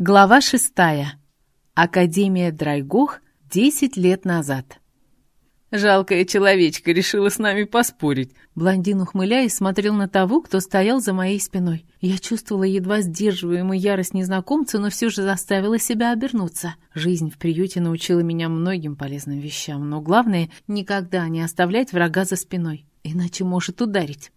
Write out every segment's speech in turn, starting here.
Глава шестая. Академия Драйгох десять лет назад. Жалкая человечка решила с нами поспорить. Блондин, ухмыляясь, смотрел на того, кто стоял за моей спиной. Я чувствовала едва сдерживаемую ярость незнакомца, но все же заставила себя обернуться. Жизнь в приюте научила меня многим полезным вещам, но главное — никогда не оставлять врага за спиной, иначе может ударить.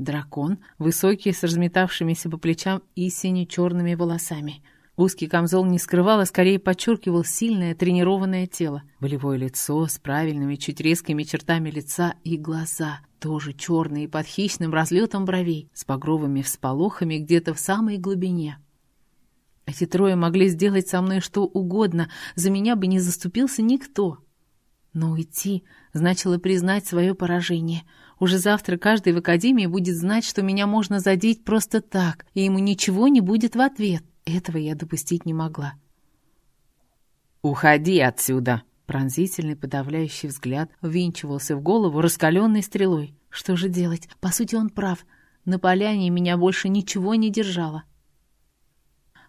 Дракон, высокий, с разметавшимися по плечам и сине-черными волосами. Узкий камзол не скрывал, а скорее подчеркивал сильное тренированное тело. Волевое лицо с правильными, чуть резкими чертами лица и глаза, тоже черные, под хищным разлетом бровей, с багровыми всполохами где-то в самой глубине. Эти трое могли сделать со мной что угодно, за меня бы не заступился никто. Но уйти значило признать свое поражение — уже завтра каждый в академии будет знать, что меня можно задеть просто так, и ему ничего не будет в ответ. Этого я допустить не могла. «Уходи отсюда!» Пронзительный подавляющий взгляд ввинчивался в голову раскаленной стрелой. Что же делать? По сути, он прав. На поляне меня больше ничего не держало.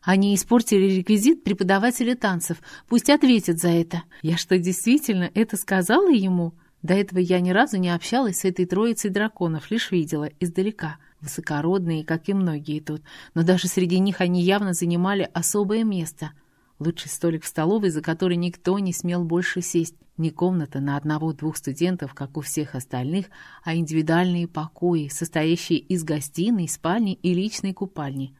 Они испортили реквизит преподавателя танцев. Пусть ответят за это. Я что, действительно это сказала ему? До этого я ни разу не общалась с этой троицей драконов, лишь видела издалека. Высокородные, как и многие тут, но даже среди них они явно занимали особое место. Лучший столик в столовой, за который никто не смел больше сесть. Не комната на одного-двух студентов, как у всех остальных, а индивидуальные покои, состоящие из гостиной, спальни и личной купальни.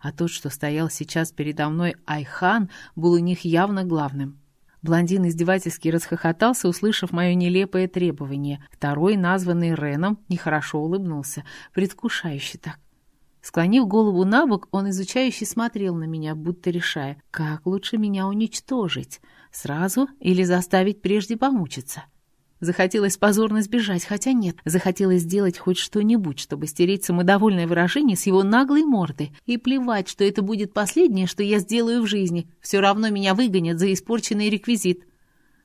А тот, что стоял сейчас передо мной Айхан, был у них явно главным. Блондин издевательски расхохотался, услышав мое нелепое требование. Второй, названный Реном, нехорошо улыбнулся, предвкушающе так. Склонив голову на бок, он изучающе смотрел на меня, будто решая, как лучше меня уничтожить, сразу или заставить прежде помучиться. Захотелось позорно сбежать, хотя нет. Захотелось сделать хоть что-нибудь, чтобы стереть самодовольное выражение с его наглой морды. И плевать, что это будет последнее, что я сделаю в жизни. Все равно меня выгонят за испорченный реквизит.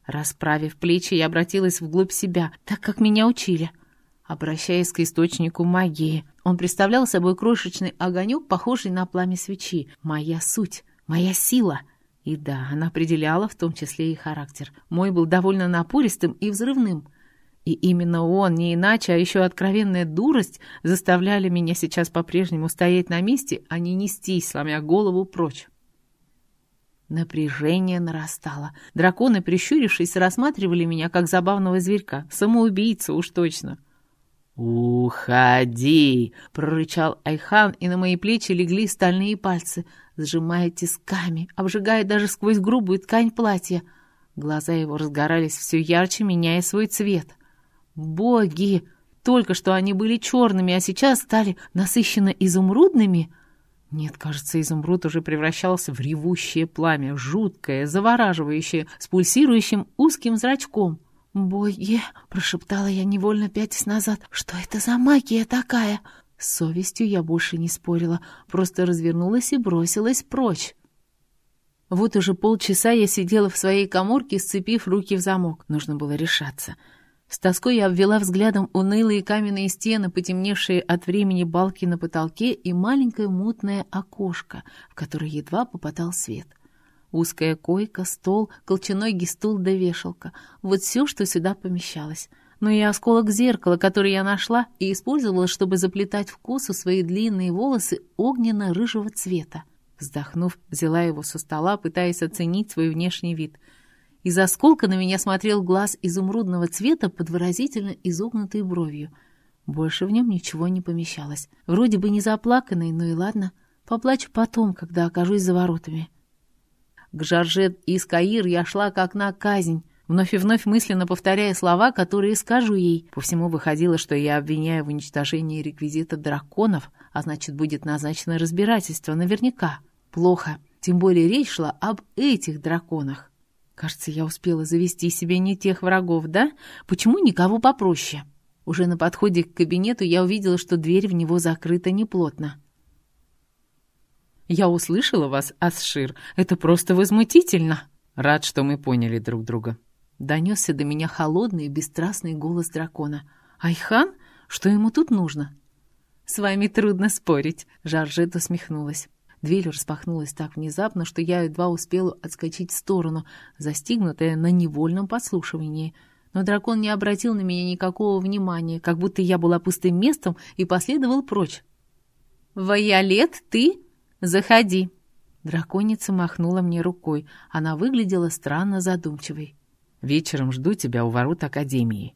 Расправив плечи, я обратилась вглубь себя, так как меня учили. Обращаясь к источнику магии, он представлял собой крошечный огонек, похожий на пламя свечи. Моя суть, моя сила — и да, она определяла в том числе и характер. Мой был довольно напористым и взрывным. И именно он, не иначе, а еще откровенная дурость, заставляли меня сейчас по-прежнему стоять на месте, а не нестись, сломя голову прочь. Напряжение нарастало. Драконы, прищурившись, рассматривали меня как забавного зверька. Самоубийца уж точно. «Уходи!» — прорычал Айхан, и на мои плечи легли стальные пальцы — сжимая тисками, обжигая даже сквозь грубую ткань платья. Глаза его разгорались все ярче, меняя свой цвет. «Боги! Только что они были черными, а сейчас стали насыщенно изумрудными!» Нет, кажется, изумруд уже превращался в ревущее пламя, жуткое, завораживающее, с пульсирующим узким зрачком. «Боги!» — прошептала я невольно пятясь назад. «Что это за магия такая?» С совестью я больше не спорила, просто развернулась и бросилась прочь. Вот уже полчаса я сидела в своей коморке, сцепив руки в замок. Нужно было решаться. С тоской я обвела взглядом унылые каменные стены, потемневшие от времени балки на потолке и маленькое мутное окошко, в которое едва попадал свет. Узкая койка, стол, колченогий стул да вешалка — вот все, что сюда помещалось — но и осколок зеркала, который я нашла и использовала, чтобы заплетать в косу свои длинные волосы огненно-рыжего цвета. Вздохнув, взяла его со стола, пытаясь оценить свой внешний вид. Из осколка на меня смотрел глаз изумрудного цвета под выразительно изогнутой бровью. Больше в нем ничего не помещалось. Вроде бы не заплаканный, но и ладно. Поплачу потом, когда окажусь за воротами. К Жоржет и Искаир я шла как на казнь, вновь и вновь мысленно повторяя слова, которые скажу ей. По всему выходило, что я обвиняю в уничтожении реквизита драконов, а значит, будет назначено разбирательство наверняка. Плохо. Тем более речь шла об этих драконах. Кажется, я успела завести себе не тех врагов, да? Почему никого попроще? Уже на подходе к кабинету я увидела, что дверь в него закрыта неплотно. «Я услышала вас, Асшир. Это просто возмутительно!» «Рад, что мы поняли друг друга», Донесся до меня холодный и бесстрастный голос дракона. «Айхан? Что ему тут нужно?» «С вами трудно спорить», — Жаржет усмехнулась. Дверь распахнулась так внезапно, что я едва успела отскочить в сторону, застигнутая на невольном подслушивании. Но дракон не обратил на меня никакого внимания, как будто я была пустым местом и последовал прочь. «Вайолет, ты? Заходи!» Драконица махнула мне рукой. Она выглядела странно задумчивой. «Вечером жду тебя у ворот Академии».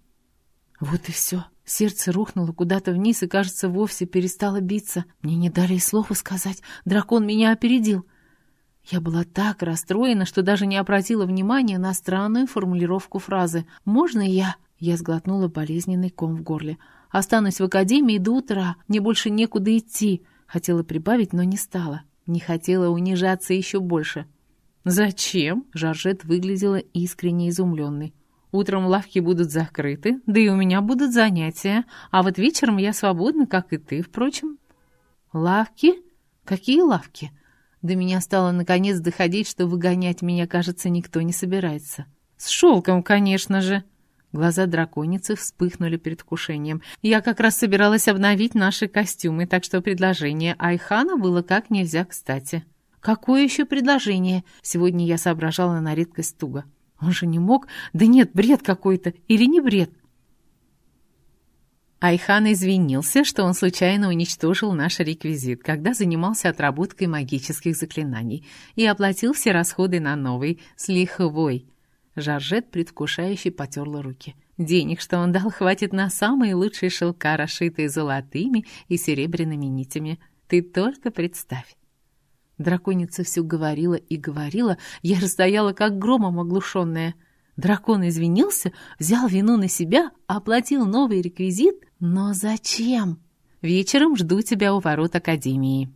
Вот и все. Сердце рухнуло куда-то вниз и, кажется, вовсе перестало биться. Мне не дали и слова сказать. Дракон меня опередил. Я была так расстроена, что даже не обратила внимания на странную формулировку фразы «Можно я?» Я сглотнула болезненный ком в горле. «Останусь в академии до утра. Мне больше некуда идти». Хотела прибавить, но не стала. Не хотела унижаться еще больше. «Зачем?» — Жоржет выглядела искренне изумленной. «Утром лавки будут закрыты, да и у меня будут занятия, а вот вечером я свободна, как и ты, впрочем». «Лавки? Какие лавки?» До меня стало наконец доходить, что выгонять меня, кажется, никто не собирается. «С шелком, конечно же!» Глаза драконицы вспыхнули предвкушением. Я как раз собиралась обновить наши костюмы, так что предложение Айхана было как нельзя кстати. Какое еще предложение? Сегодня я соображала на редкость туго. Он же не мог... Да нет, бред какой-то. Или не бред? Айхан извинился, что он случайно уничтожил наш реквизит, когда занимался отработкой магических заклинаний, и оплатил все расходы на новый, с лихвой. Жоржет предвкушающе потерла руки. Денег, что он дал, хватит на самые лучшие шелка, расшитые золотыми и серебряными нитями. Ты только представь. Драконица все говорила и говорила, я расстояла как громом оглушенная. Дракон извинился, взял вину на себя, оплатил новый реквизит. Но зачем? Вечером жду тебя у ворот Академии.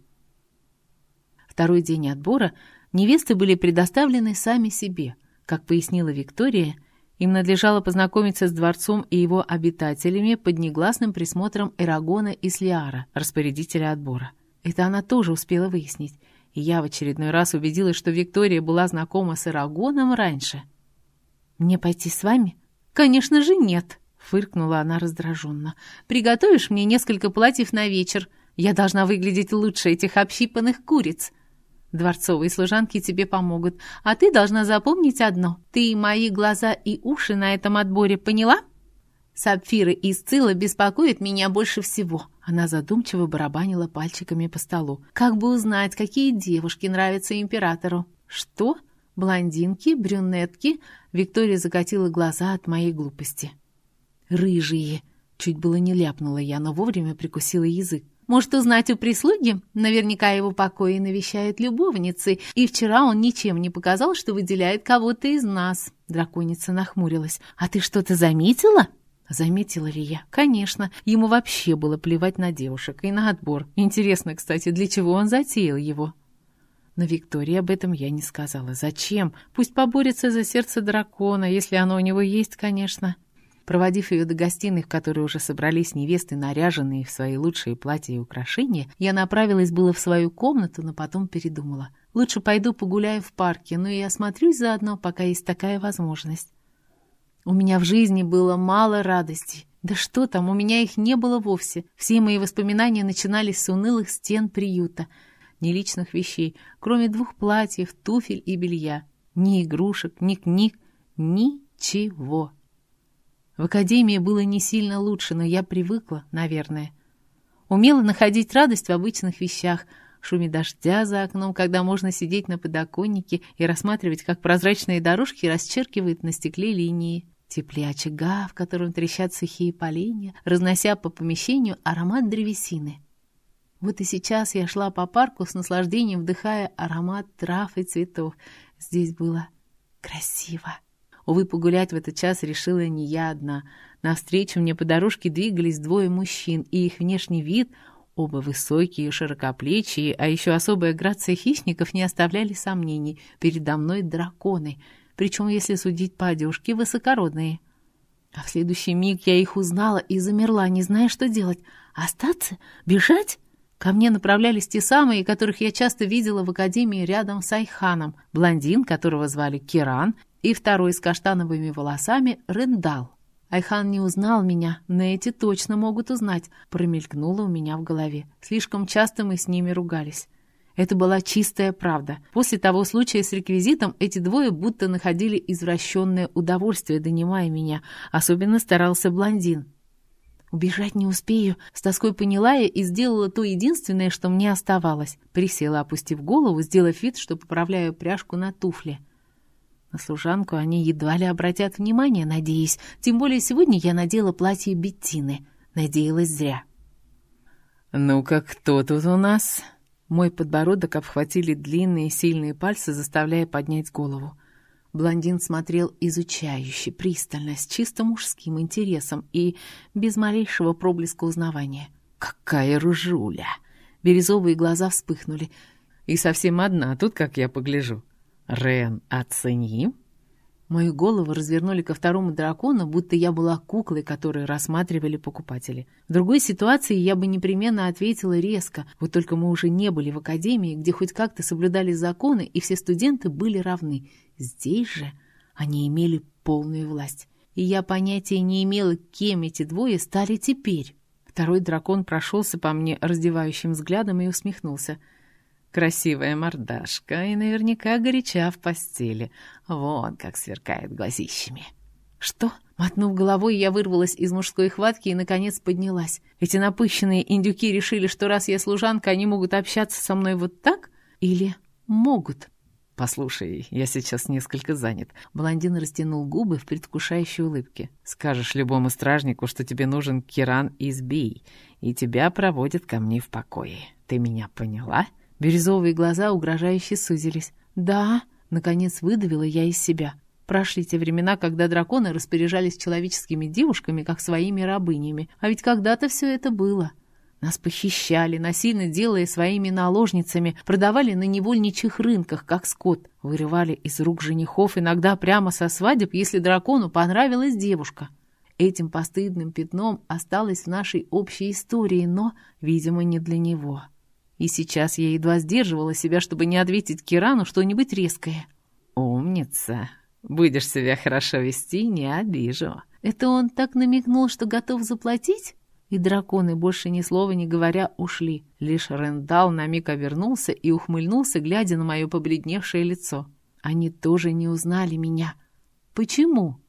Второй день отбора невесты были предоставлены сами себе — как пояснила Виктория, им надлежало познакомиться с дворцом и его обитателями под негласным присмотром Эрагона и Слиара, распорядителя отбора. Это она тоже успела выяснить, и я в очередной раз убедилась, что Виктория была знакома с Эрагоном раньше. «Мне пойти с вами?» «Конечно же нет», — фыркнула она раздраженно. «Приготовишь мне несколько платьев на вечер? Я должна выглядеть лучше этих общипанных куриц». Дворцовые служанки тебе помогут, а ты должна запомнить одно. Ты мои глаза и уши на этом отборе поняла? Сапфиры и Сцилла беспокоят меня больше всего. Она задумчиво барабанила пальчиками по столу. Как бы узнать, какие девушки нравятся императору? Что? Блондинки, брюнетки? Виктория закатила глаза от моей глупости. Рыжие. Чуть было не ляпнула я, но вовремя прикусила язык. Может узнать у прислуги? Наверняка его покои навещают любовницы, и вчера он ничем не показал, что выделяет кого-то из нас. Драконица нахмурилась. «А ты что-то заметила?» Заметила ли я? Конечно, ему вообще было плевать на девушек и на отбор. Интересно, кстати, для чего он затеял его? Но Виктории об этом я не сказала. Зачем? Пусть поборется за сердце дракона, если оно у него есть, конечно. Проводив ее до гостиной, в которой уже собрались невесты, наряженные в свои лучшие платья и украшения, я направилась было в свою комнату, но потом передумала. Лучше пойду погуляю в парке, но и осмотрюсь заодно, пока есть такая возможность. У меня в жизни было мало радостей. Да что там, у меня их не было вовсе. Все мои воспоминания начинались с унылых стен приюта. Ни личных вещей, кроме двух платьев, туфель и белья. Ни игрушек, ни книг, ничего. В академии было не сильно лучше, но я привыкла, наверное. Умела находить радость в обычных вещах, шуме дождя за окном, когда можно сидеть на подоконнике и рассматривать, как прозрачные дорожки расчеркивают на стекле линии. Тепле очага, в котором трещат сухие поленья, разнося по помещению аромат древесины. Вот и сейчас я шла по парку с наслаждением, вдыхая аромат трав и цветов. Здесь было красиво. Увы, погулять в этот час решила не я одна. Навстречу мне по дорожке двигались двое мужчин, и их внешний вид, оба высокие и широкоплечие, а еще особая грация хищников не оставляли сомнений. Передо мной драконы, причем, если судить по одежке, высокородные. А в следующий миг я их узнала и замерла, не зная, что делать. Остаться? Бежать? Ко мне направлялись те самые, которых я часто видела в академии рядом с Айханом. Блондин, которого звали Киран, и второй с каштановыми волосами — Рендал. Айхан не узнал меня, но эти точно могут узнать, промелькнуло у меня в голове. Слишком часто мы с ними ругались. Это была чистая правда. После того случая с реквизитом эти двое будто находили извращенное удовольствие, донимая меня. Особенно старался блондин. Убежать не успею, с тоской поняла я и сделала то единственное, что мне оставалось. Присела, опустив голову, сделав вид, что поправляю пряжку на туфле. На служанку они едва ли обратят внимание, надеюсь. Тем более сегодня я надела платье Беттины. Надеялась зря. «Ну-ка, кто тут у нас?» Мой подбородок обхватили длинные сильные пальцы, заставляя поднять голову. Блондин смотрел изучающе, пристально, с чисто мужским интересом и без малейшего проблеска узнавания. «Какая ружуля!» Бирюзовые глаза вспыхнули. «И совсем одна, тут, как я погляжу. Рен, оцени!» Мою голову развернули ко второму дракону, будто я была куклой, которую рассматривали покупатели. В другой ситуации я бы непременно ответила резко, вот только мы уже не были в академии, где хоть как-то соблюдали законы, и все студенты были равны. Здесь же они имели полную власть. И я понятия не имела, кем эти двое стали теперь. Второй дракон прошелся по мне раздевающим взглядом и усмехнулся — Красивая мордашка и наверняка горяча в постели. Вон как сверкает глазищами. Что? Мотнув головой, я вырвалась из мужской хватки и, наконец, поднялась. Эти напыщенные индюки решили, что раз я служанка, они могут общаться со мной вот так? Или могут? «Послушай, я сейчас несколько занят». Блондин растянул губы в предвкушающей улыбке. «Скажешь любому стражнику, что тебе нужен Киран из Бий, и тебя проводят ко мне в покое. Ты меня поняла?» Бирюзовые глаза угрожающе сузились. «Да», — наконец выдавила я из себя. Прошли те времена, когда драконы распоряжались человеческими девушками, как своими рабынями. А ведь когда-то все это было. Нас похищали, насильно делая своими наложницами, продавали на невольничьих рынках, как скот, вырывали из рук женихов, иногда прямо со свадеб, если дракону понравилась девушка. Этим постыдным пятном осталось в нашей общей истории, но, видимо, не для него. И сейчас я едва сдерживала себя, чтобы не ответить Кирану что-нибудь резкое. «Умница! Будешь себя хорошо вести, не обижу». Это он так намекнул, что готов заплатить? И драконы, больше ни слова не говоря, ушли. Лишь Рендал на миг обернулся и ухмыльнулся, глядя на мое побледневшее лицо. Они тоже не узнали меня. Почему?